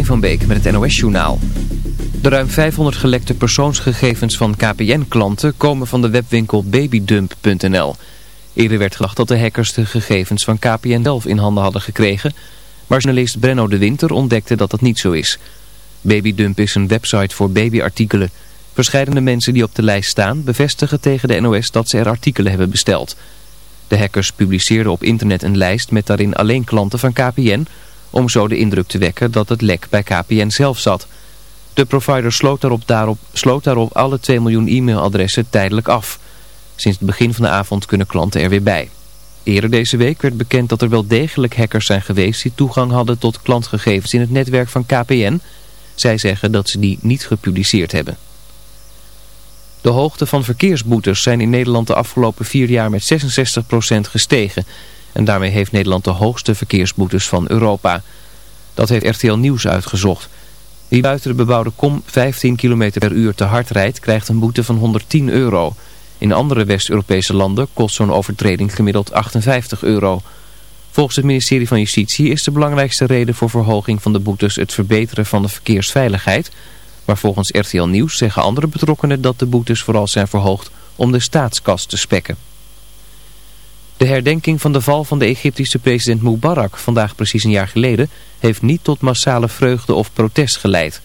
van Beek met het NOS-journaal. De ruim 500 gelekte persoonsgegevens van KPN-klanten komen van de webwinkel babydump.nl. Eerder werd gedacht dat de hackers de gegevens van KPN zelf in handen hadden gekregen... maar journalist Brenno de Winter ontdekte dat dat niet zo is. Babydump is een website voor babyartikelen. Verscheidene mensen die op de lijst staan bevestigen tegen de NOS dat ze er artikelen hebben besteld. De hackers publiceerden op internet een lijst met daarin alleen klanten van KPN om zo de indruk te wekken dat het lek bij KPN zelf zat. De provider sloot daarop, daarop, sloot daarop alle 2 miljoen e-mailadressen tijdelijk af. Sinds het begin van de avond kunnen klanten er weer bij. Eerder deze week werd bekend dat er wel degelijk hackers zijn geweest die toegang hadden tot klantgegevens in het netwerk van KPN. Zij zeggen dat ze die niet gepubliceerd hebben. De hoogte van verkeersboetes zijn in Nederland de afgelopen vier jaar met 66% gestegen... En daarmee heeft Nederland de hoogste verkeersboetes van Europa. Dat heeft RTL Nieuws uitgezocht. Wie buiten de bebouwde kom 15 km per uur te hard rijdt, krijgt een boete van 110 euro. In andere West-Europese landen kost zo'n overtreding gemiddeld 58 euro. Volgens het ministerie van Justitie is de belangrijkste reden voor verhoging van de boetes het verbeteren van de verkeersveiligheid. Maar volgens RTL Nieuws zeggen andere betrokkenen dat de boetes vooral zijn verhoogd om de staatskas te spekken. De herdenking van de val van de Egyptische president Mubarak, vandaag precies een jaar geleden, heeft niet tot massale vreugde of protest geleid.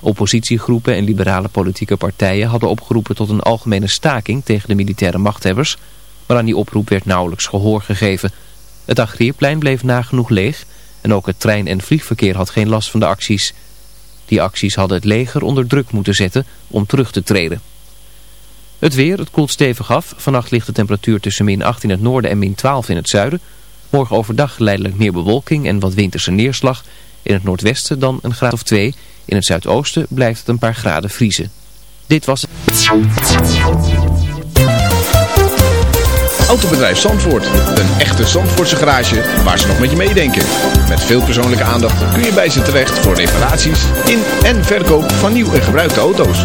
Oppositiegroepen en liberale politieke partijen hadden opgeroepen tot een algemene staking tegen de militaire machthebbers, maar aan die oproep werd nauwelijks gehoor gegeven. Het Agrierplein bleef nagenoeg leeg en ook het trein- en vliegverkeer had geen last van de acties. Die acties hadden het leger onder druk moeten zetten om terug te treden. Het weer, het koelt stevig af. Vannacht ligt de temperatuur tussen min 8 in het noorden en min 12 in het zuiden. Morgen overdag geleidelijk meer bewolking en wat winterse neerslag. In het noordwesten dan een graad of 2. In het zuidoosten blijft het een paar graden vriezen. Dit was het. Autobedrijf Zandvoort. Een echte Zandvoortse garage waar ze nog met je meedenken. Met veel persoonlijke aandacht kun je bij ze terecht voor reparaties in en verkoop van nieuw en gebruikte auto's.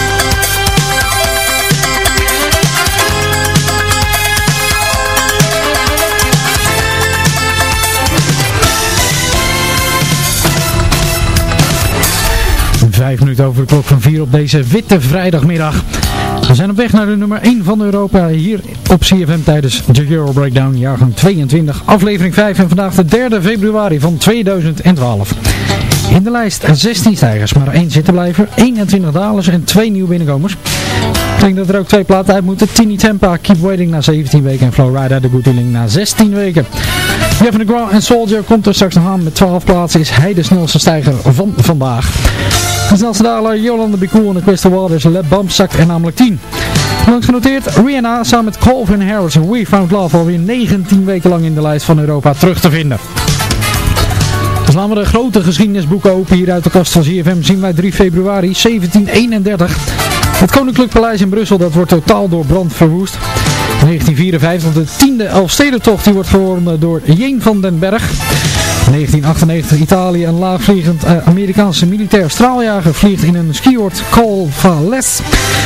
Vijf minuten over de klok van vier op deze witte vrijdagmiddag. We zijn op weg naar de nummer 1 van Europa hier op CFM tijdens de Euro Breakdown jaargang 22, aflevering 5 en vandaag de 3 februari van 2012. In de lijst 16 stijgers, maar één zittenblijver, 21 dalers en twee nieuwe binnenkomers. Ik denk dat er ook twee platen uit moeten. Tini Tempa, Keep Waiting na 17 weken en Flowrider, de Good na 16 weken. Jeff the Ground en Soldier komt er straks nog aan. Met 12 plaatsen is hij de snelste stijger van vandaag. De snelste daler Jolanda Bicool en de Crystal Waters Let Bump zakt er namelijk 10. Langs genoteerd, Rihanna samen met Calvin Harris We Found Love alweer 19 weken lang in de lijst van Europa terug te vinden. Dan slaan we de grote geschiedenisboeken open hier uit de kast van ZFM. Zien wij 3 februari 1731. Het Koninklijk Paleis in Brussel dat wordt totaal door brand verwoest. 1954 de tiende Elfstedentocht die wordt gewonnen door Jeen van den Berg. 1998 Italië een laagvliegend eh, Amerikaanse militair straaljager vliegt in een skioord Col Valles.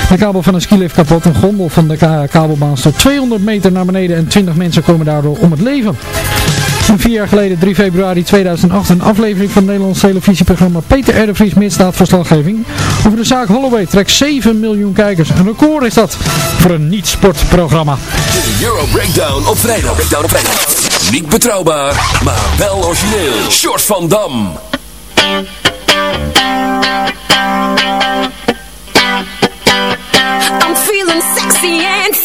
De kabel van een skilift kapot, een gondel van de ka- kabelbaan stort 200 meter naar beneden en 20 mensen komen daardoor om het leven. vier jaar geleden, 3 februari 2008, een aflevering van het Nederlands televisieprogramma Peter R. de Vries Misdaadverslaggeving. Over de zaak Holloway trekt 7 miljoen kijkers. Een record is dat voor een niet-sportprogramma. De Euro Breakdown op vrijdag. Breakdown op vrijdag. Niet betrouwbaar, maar wel origineel. Short van Dam. I'm feeling sexy and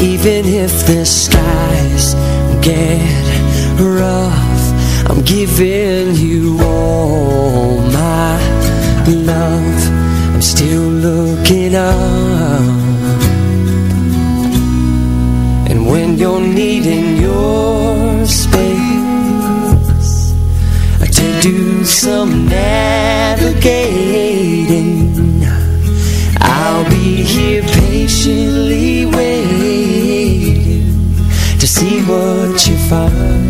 Even if the skies get rough I'm giving you all my love. I'm still looking up. And when you're needing your space To do some navigating I'll be here patiently waiting To see what you find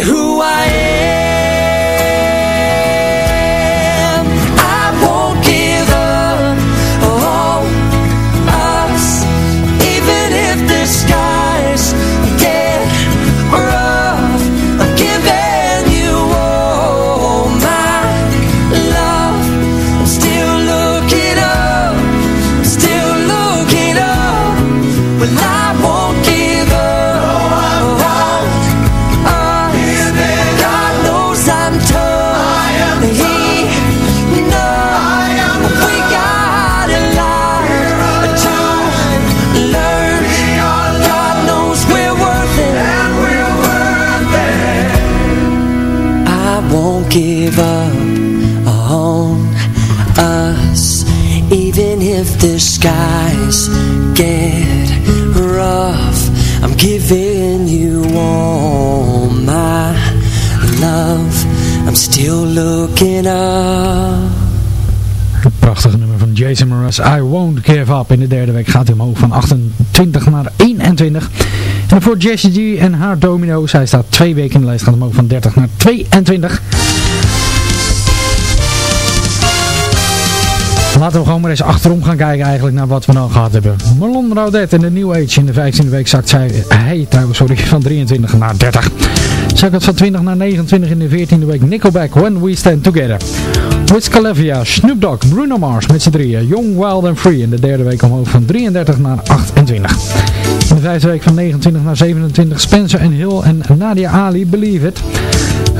who skies get rough I'm giving you all my love I'm still looking up Prachtige nummer van Jason Mraz, I Won't Give Up. In de derde week gaat hij omhoog van 28 naar 21. En voor Jessie G en haar domino's, hij staat twee weken in de lijst, gaat omhoog van 30 naar 22. Laten we gewoon maar eens achterom gaan kijken eigenlijk naar wat we nou gehad hebben. Marlon Raudet in de New Age in de 15e week zakt zij, hij trouwens, sorry, van 23 naar 30. Zakt het van 20 naar 29 in de 14e week. Nickelback, When We Stand Together. Wiz Khalifa, Snoop Dogg, Bruno Mars met z'n drieën. Young, Wild and Free in de derde week omhoog van 33 naar 28. In de vijfde week van 29 naar 27 Spencer en Hill en Nadia Ali, Believe It.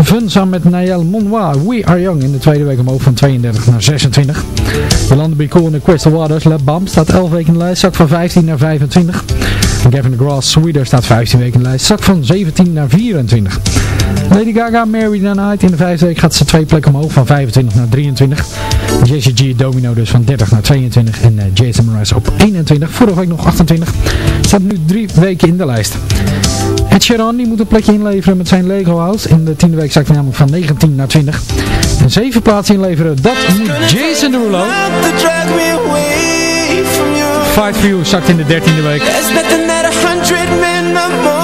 Fun met Nayel Monwa, We Are Young in de tweede week omhoog van 32 naar 26. Jolanda Be Cool in de Crystal Waters, Lab Bump staat 11 weken in de lijst, zak van 15 naar 25. En Gavin DeGrasse, Sweeter staat 15 weken in de lijst, zak van 17 naar 24. Lady Gaga, Mary the Night in de vijfde week gaat ze twee plekken omhoog van 25 naar 23. Jesse G, Domino dus van 30 naar 22 en uh, Jason Mraz op 21. Vorige week nog 28. Staat nu drie weken in de lijst. Ed Sheeran die moet een plekje inleveren met zijn Lego House. In de tiende week zakt hij namelijk van 19 naar 20. En zeven plaatsen inleveren, dat moet Jason Derulo. Fight for You zakt in de dertiende week. treatment, the more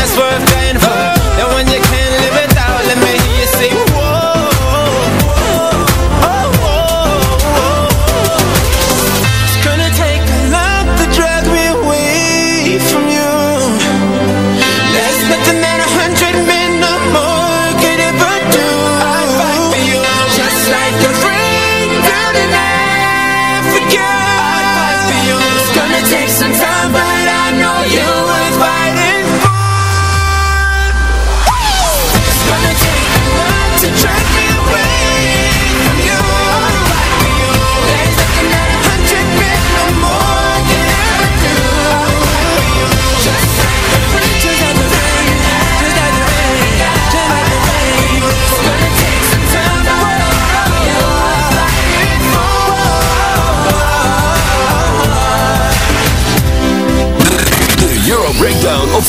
that's worth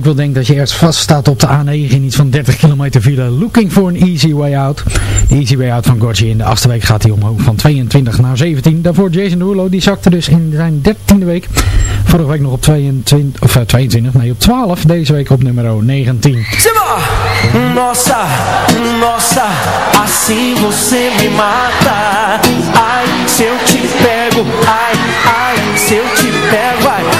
Ik wil denkt dat je ergens vast staat op de A9 in iets van 30 kilometer file. Looking for an easy way out. De easy way out van Gorgi in de achtste week gaat hij omhoog van 22 naar 17. Daarvoor Jason Derulo, die zakte dus in zijn dertiende week. Vorige week nog op 22, of eh, 22, nee op 12. Deze week op nummer 19. Nossa, nossa, assim você me mata. Ai, se eu te pego, ai, ai, se eu te pego.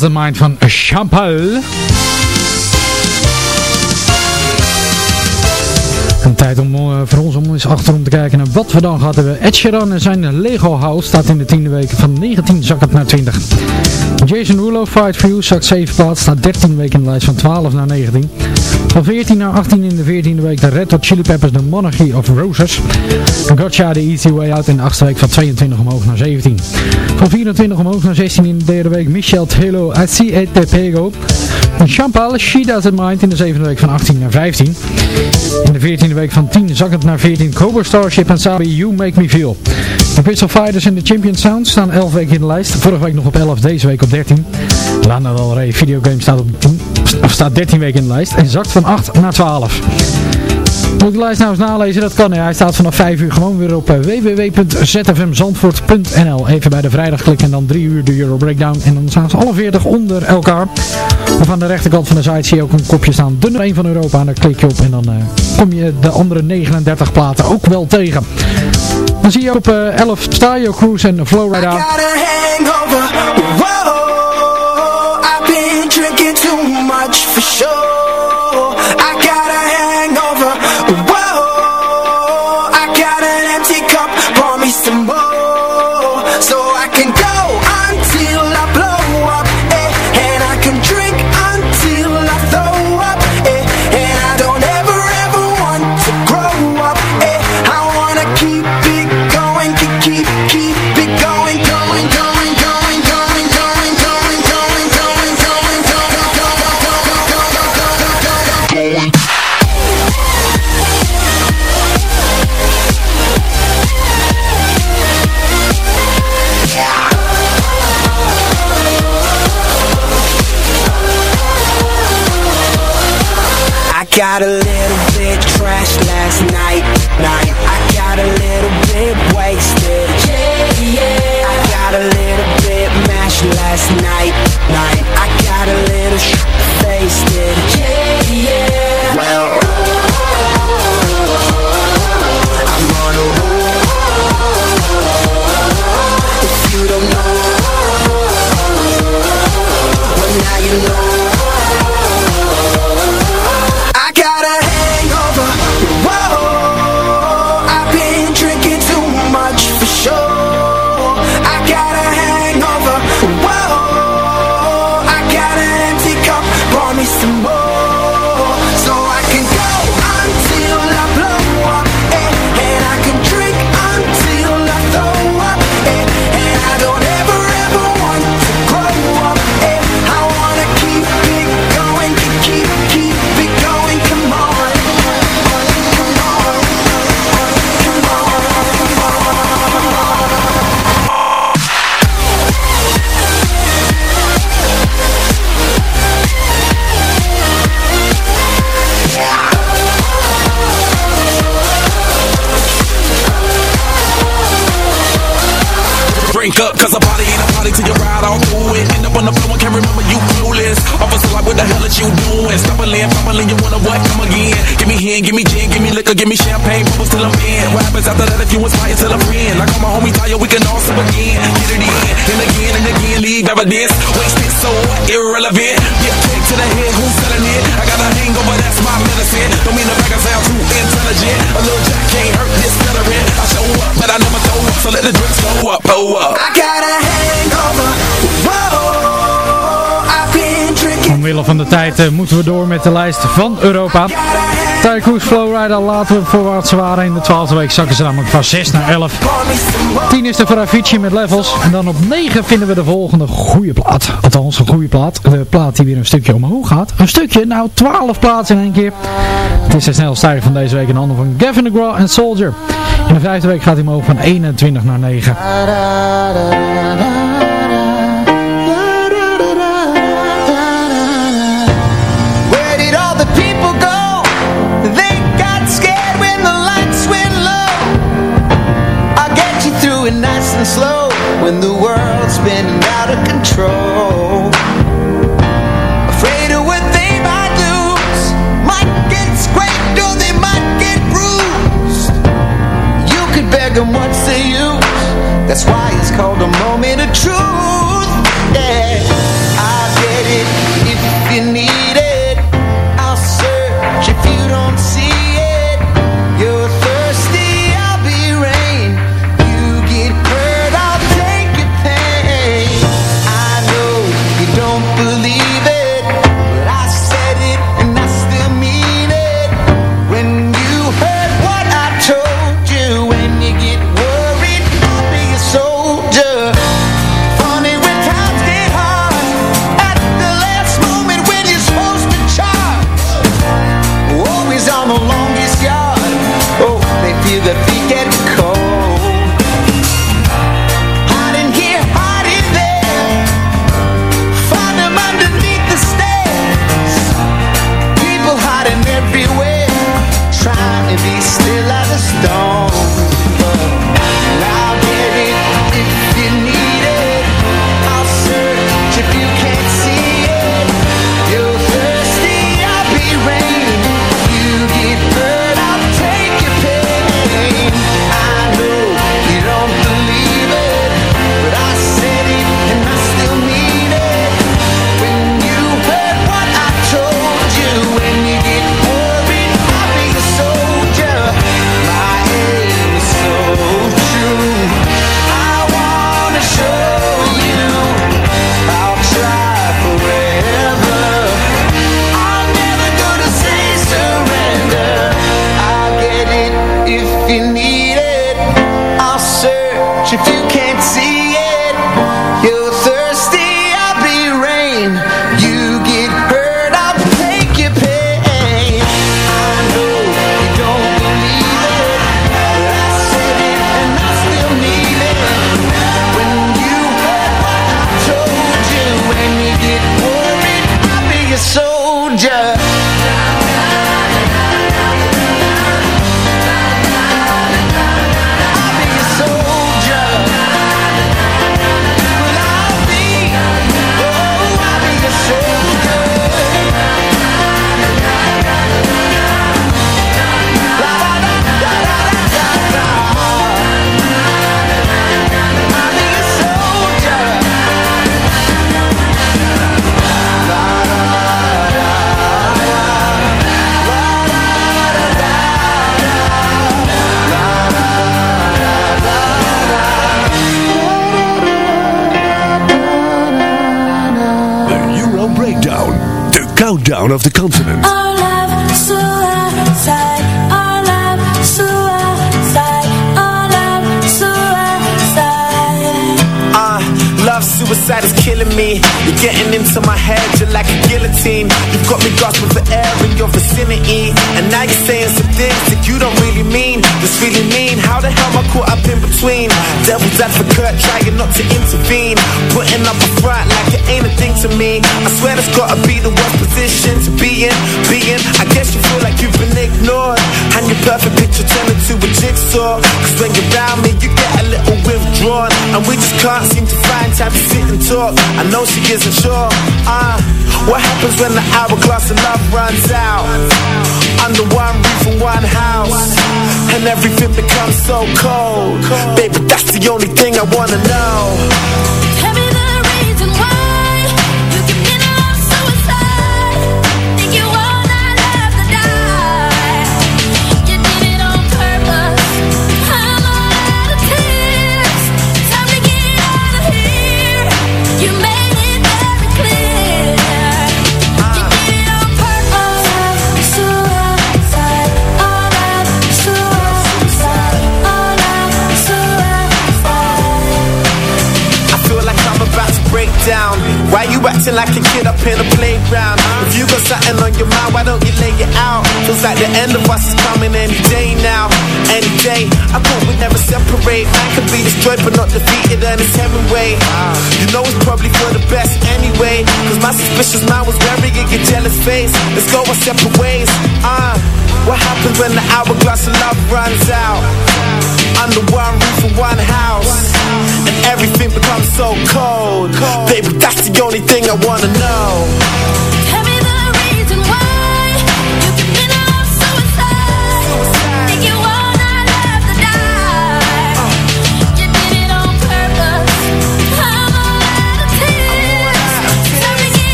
Doesn't Mind van Champal. Tijd om eh, voor ons om eens achterom te kijken naar wat we dan gehad hebben. Ed Sheeran en zijn Lego House staat in de tiende week van 19 zak het naar 20. Jason Rulo, Fight For You, zakt 7 plaats, staat 13 weken in de lijst van 12 naar 19. Van 14 naar 18 in de 14e week de Red Hot Chili Peppers, The Monarchy of Roses. Gotcha, The Easy Way Out in de 8e week van 22 omhoog naar 17. Van 24 omhoog naar 16 in de derde week Michel Telo, I See It Te Pego. En Champal, She Doesn't Mind in de zevende week van 18 naar 15. In de 14e week van 10 zak het naar 14 Cobra Starship en Sabi You Make Me Feel. De Crystal Fighters en de Champion Sound staan 11 weken in de lijst. Vorige week nog op 11, deze week op 13. Lana Del Rey Videogame staat, op 10, of staat 13 weken in de lijst en zakt van 8 naar 12. Moet ik de lijst nou eens nalezen? Dat kan. Ja. Hij staat vanaf 5 uur gewoon weer op eh, www.zfmzandvoort.nl Even bij de vrijdag klikken en dan 3 uur de Euro Breakdown. En dan staan ze alle 40 onder elkaar. Of aan de rechterkant van de site zie je ook een kopje staan. De nummer 1 van Europa. En daar klik je op en dan uh, kom je de andere 39 platen ook wel tegen. Dan zie je op uh, 11 Stadio Cruise en Flowrider. Drink up, cause a party ain't a party till you ride all through it. End up on the floor and can't remember you clueless. Officer, like, what the hell is you doing? Stumbling, fumbling, you wanna what? Come again. Give me hen, give me gin, give me liquor, give me champagne, bubbles till I'm in. What happens after that if you inspire till a friend? Like all my homies you, we can all sip again. Get it in, and again and again, leave evidence. Wasted so irrelevant. Get kicked to the head, who's selling it? I got a hangover, that's my medicine. Don't mean to make I sound too intelligent. A little jack can't hurt this veteran. I show up, but I never throw up, so let the drinks go up, oh up. Omwille van de tijd eh, moeten we door met de lijst van Europa. Tycoons Flowrider laten we voorwaarts waren. In de 12e week zakken ze namelijk van 6 naar 11. 10 is voor Avicii met Levels. En dan op 9 vinden we de volgende goede plaat. Althans, een goede plaat. De plaat die weer een stukje omhoog gaat. Een stukje, nou 12 plaatsen in één keer. Het is de snelste van deze week in handen van Gavin DeGraw en Soldier. In de vijfde week gaat hij omhoog van 21 naar 9. When the world's spinning out of control. Afraid of what they might lose, might get scraped or they might get bruised. You could beg them what's the use? That's why talk Cause when you're around me you get a little withdrawn. And we just can't seem to find time to sit and talk. I know she isn't sure uh, What happens when the hourglass of love runs out? Under one roof and one house. And everything becomes so cold. Baby that's the only thing I wanna know.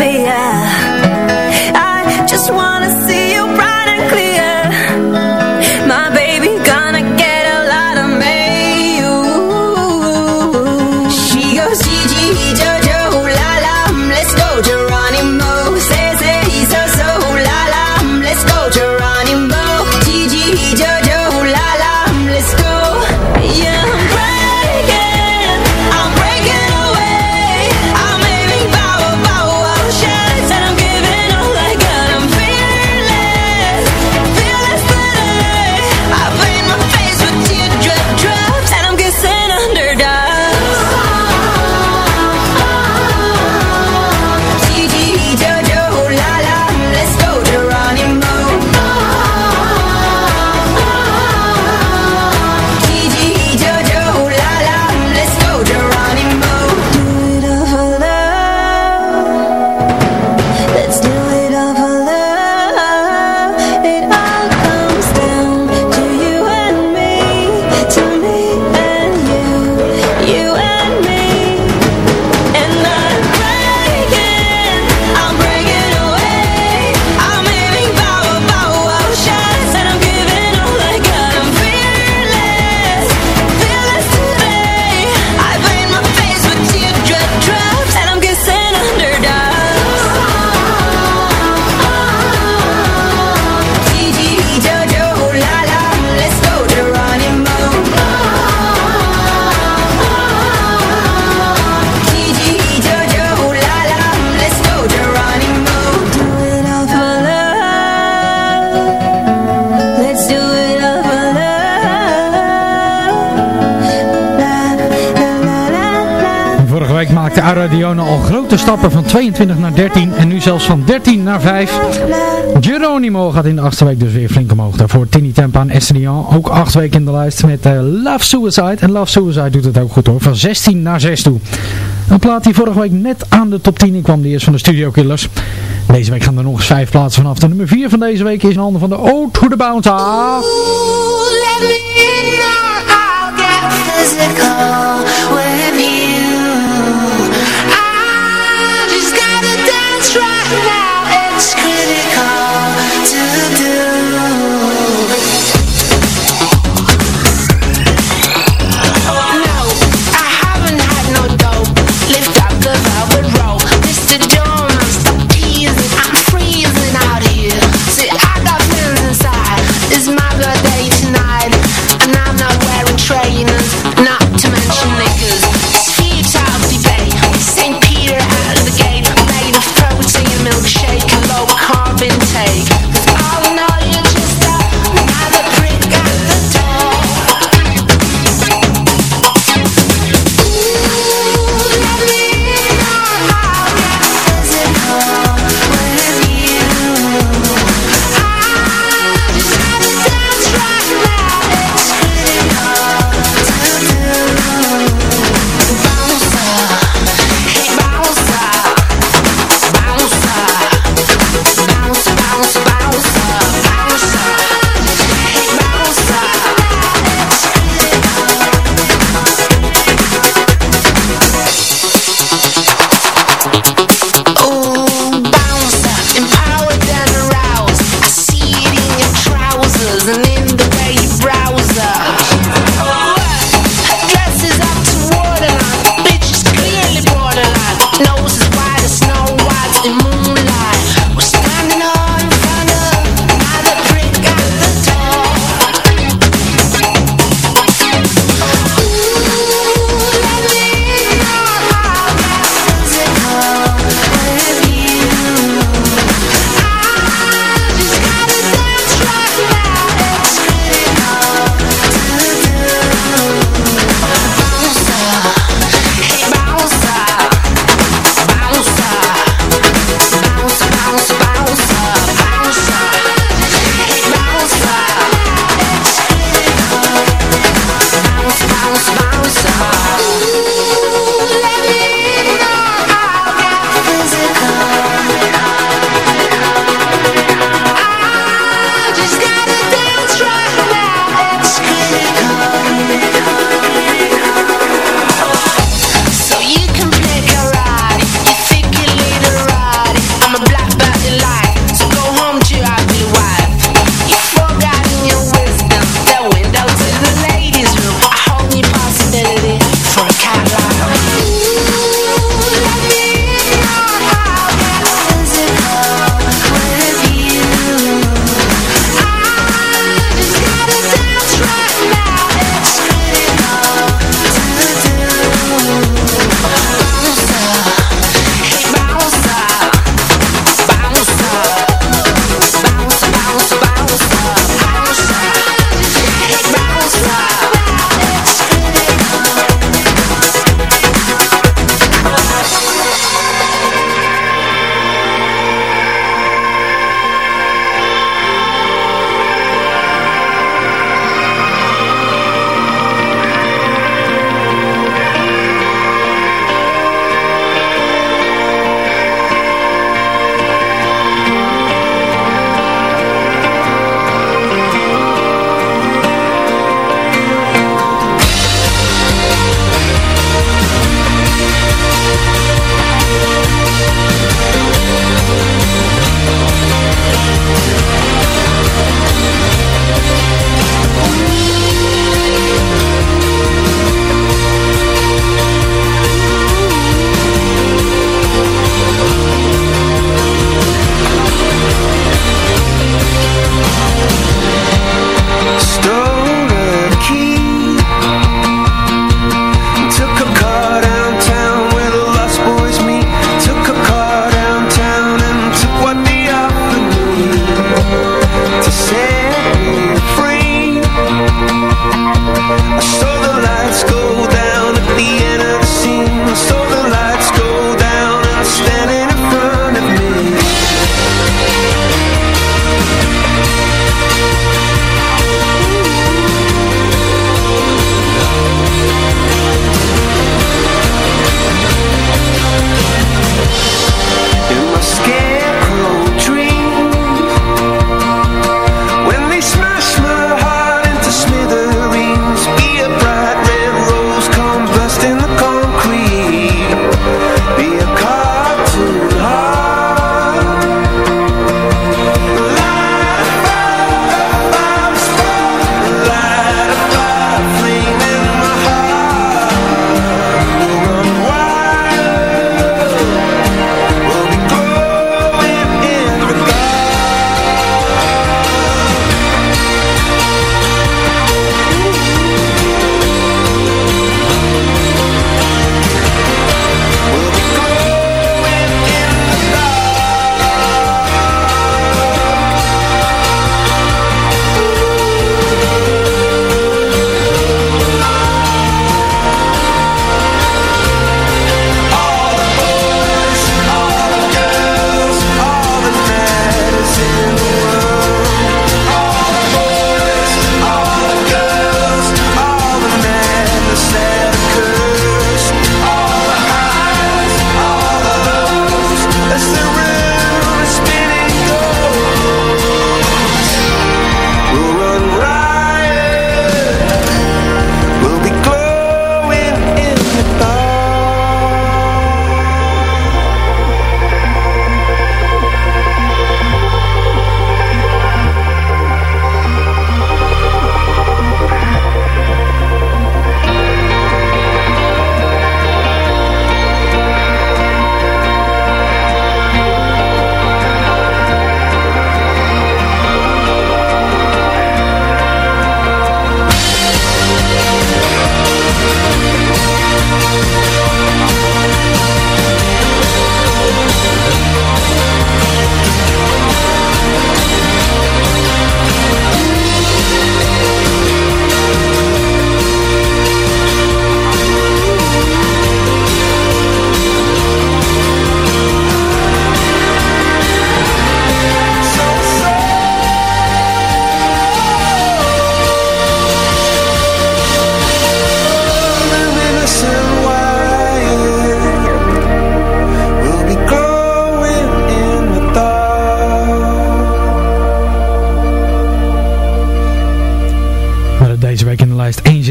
atmosphere maakte Aradione al grote stappen van 22 naar 13 en nu zelfs van 13 naar 5. Geronimo gaat in de achtste week dus weer flink omhoog. Daarvoor Tini Tempa en Estrian ook acht weken in de lijst met eh, Love Suicide. En Love Suicide doet het ook goed hoor, van 16 naar 6 toe. Een plaat die vorige week net aan de top 10 in kwam, die is van de Studio Killers. Deze week gaan er nog eens vijf plaatsen vanaf. De nummer 4 van deze week is in handen van de Ode to the Bouncer. tonight.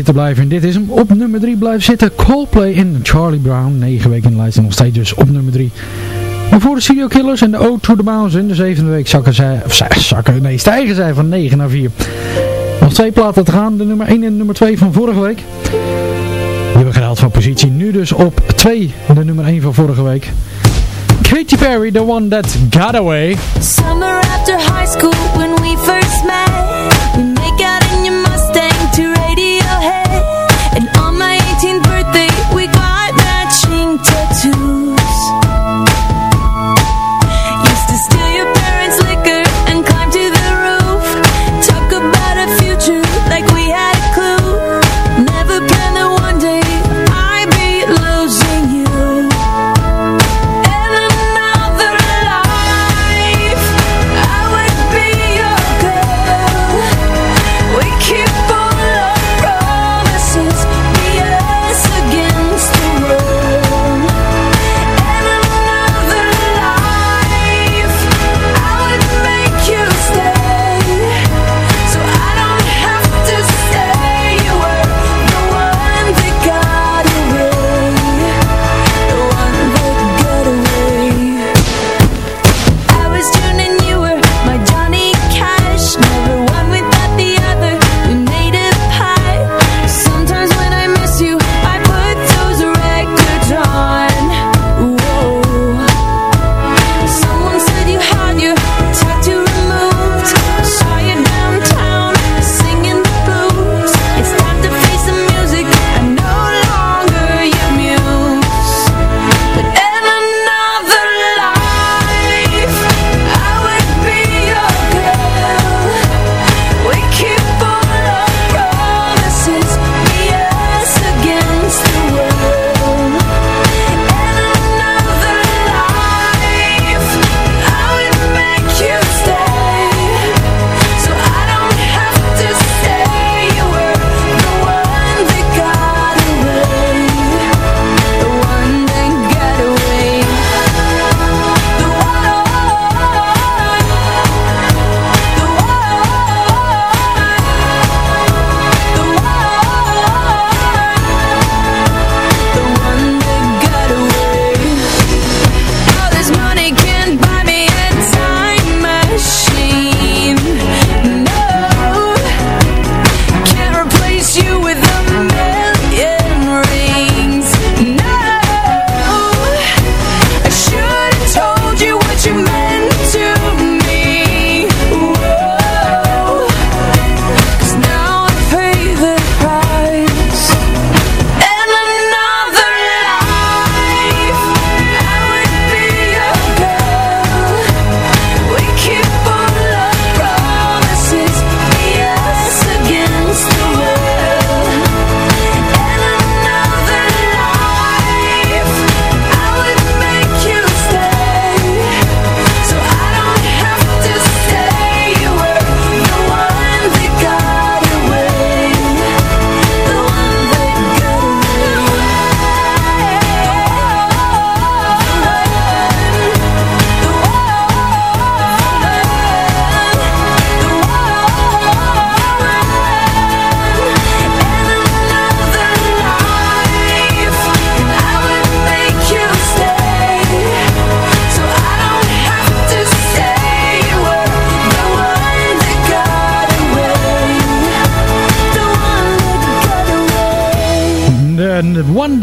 Zitten blijven. En dit is hem op nummer 3 blijven zitten. Coldplay en Charlie Brown. 9 weken in de lijst en nog steeds dus op nummer 3. Maar voor de Studio Killers en de Ode to the Mountain. De zevende week zakken zij, of zij, zakken, nee, stijgen zij van 9 naar 4. Nog twee platen te gaan. De nummer 1 en de nummer 2 van vorige week. Die hebben gehaald van positie. Nu dus op 2. De nummer 1 van vorige week. Katy Perry, the one that got away. Summer after high school when we first met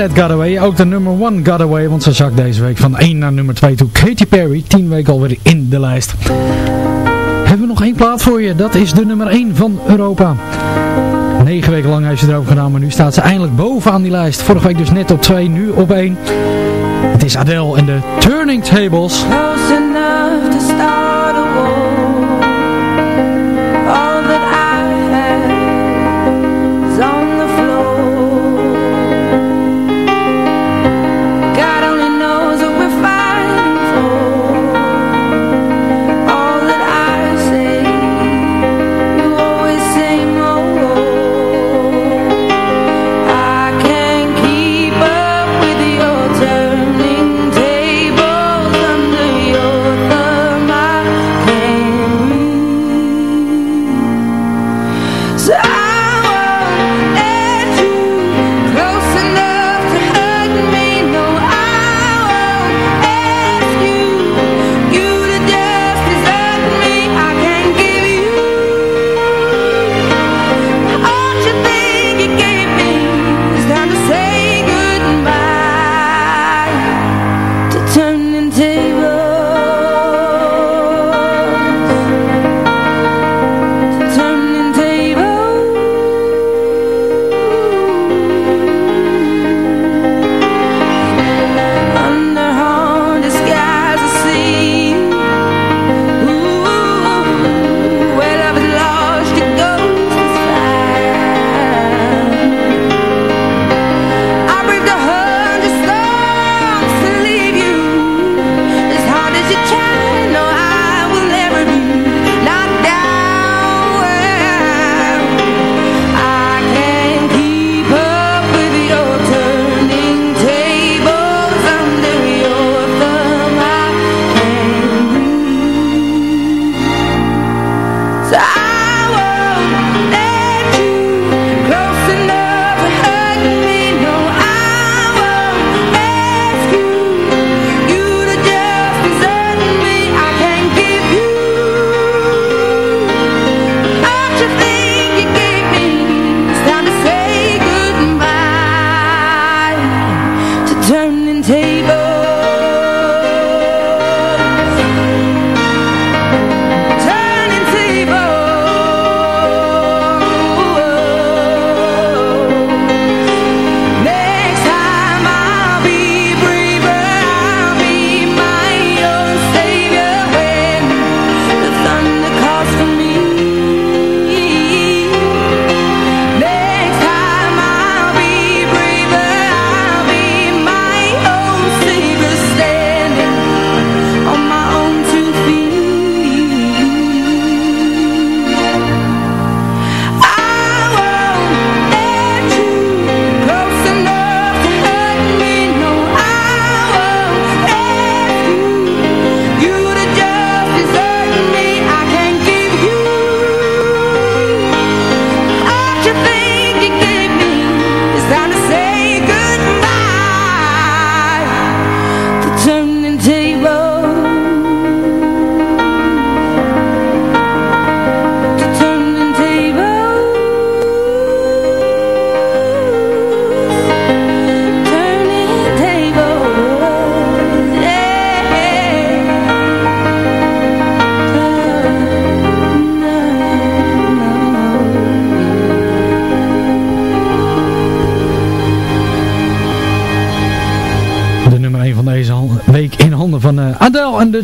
That Got Away, ook de nummer One Got Away, want ze zakt deze week van 1 naar nummer 2 toe. Katy Perry, 10 weken alweer in de lijst. Hebben we nog één plaat voor je, dat is de nummer 1 van Europa. 9 weken lang heeft ze erover gedaan, maar nu staat ze eindelijk bovenaan die lijst. Vorige week dus net op 2, nu op 1. Het is Adele en de Turning Tables.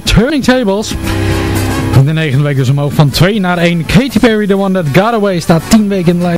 Turning Tables. In de negende week dus omhoog van 2 naar 1. Katy Perry, The One That Got Away, staat 10 weken in de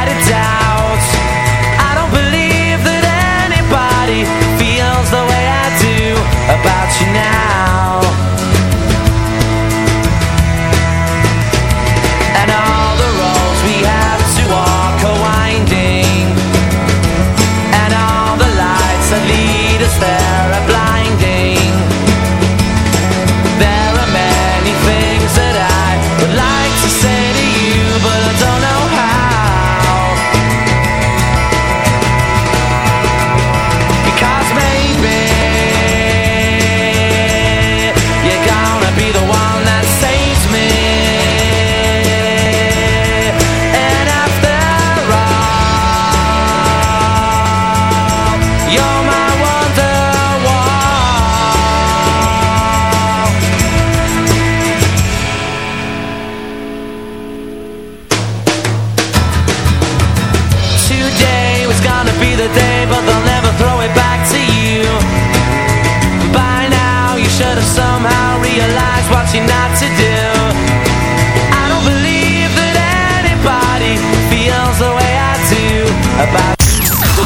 die.